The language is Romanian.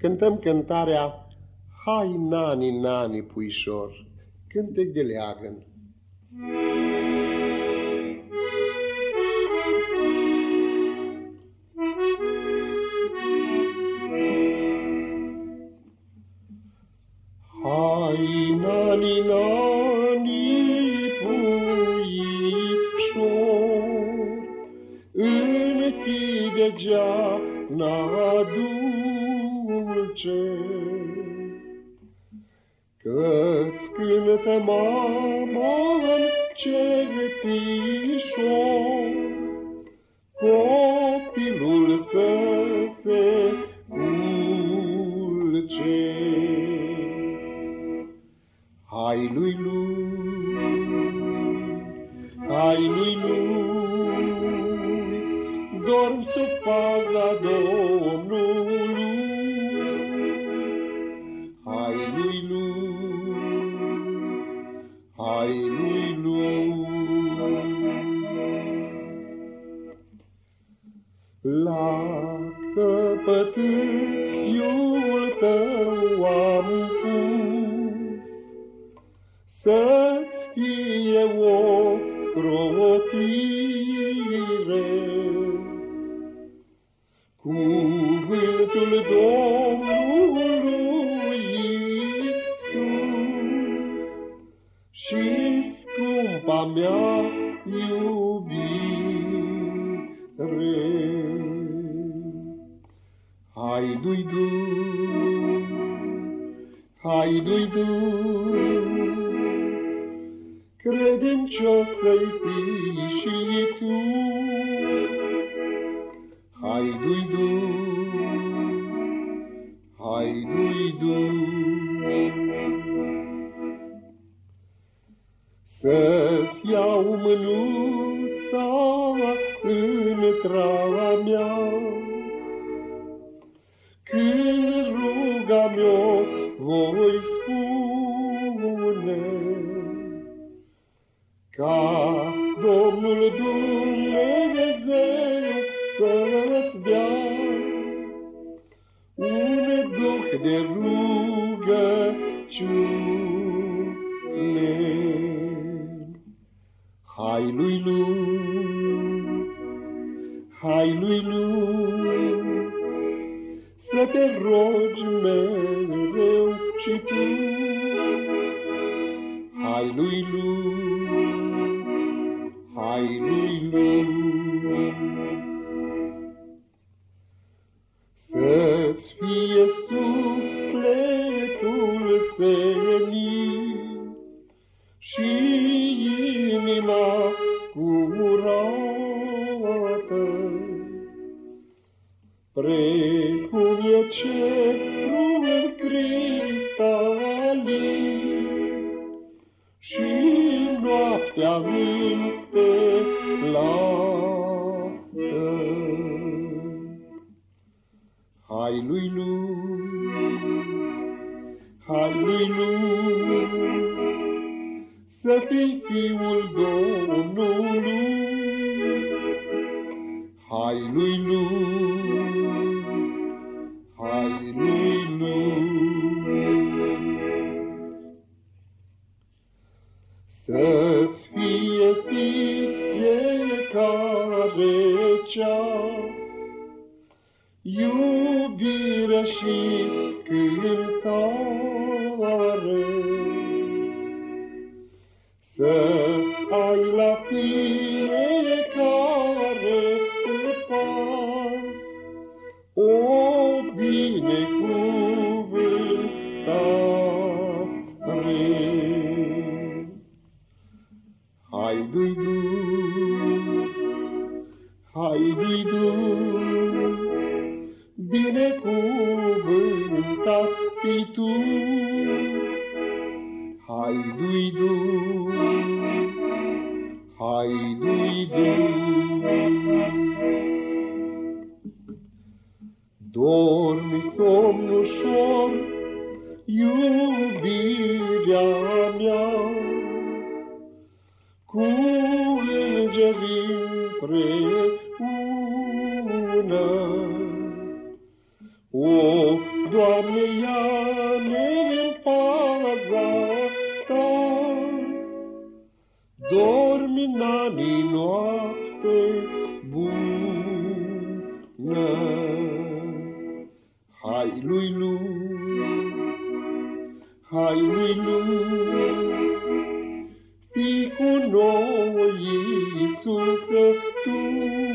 cântăm cântarea Hai, nani, nani, puișor, cântec de leagăn. Hai, nani, nani, puișor, închide geana dulce, Că-ți cântă mama în cetișor, Copilul să se culce. Hai lui lui, hai lui lui, Dorm sub paza Domnului. Hai lui lui. La căpătâiul tău am pus, Să-ți fie o crotire. Și scumpa mea iubire. Hai, dui, dui, hai, dui, dui, credincios-i fii și tu. Hai, dui, dui, hai, dui, dui. Mânuța în trava mea, Când ruga mea voi spune, Ca Domnul Dumnezeu să-ți dea un duh de rugăciune. Hai lui lui, hai lui lui, să te rogi mereu și tu. Hai lui lui, hai lui lui, precum e cerul cristalin și noaptea înstelată. Hai lui lui, hai lui lui, să fii fiul Domnului. Hai lui lui, fiecare ceas, iubire și cântare. Să ai la fiecare pas o binecuvântare. Hai, dui, dui, binecuvântat fi tu. Hai, dui, dui, hai, dui, dui. Dormi somn ușor, iubirea mea, cu îngerii împreună. O, Doamne, ia-ne în paza Ta, Dormi în anii noapte bună. Hai lui lui, hai lui lui, Fii cu noi, Iisuse, Tu,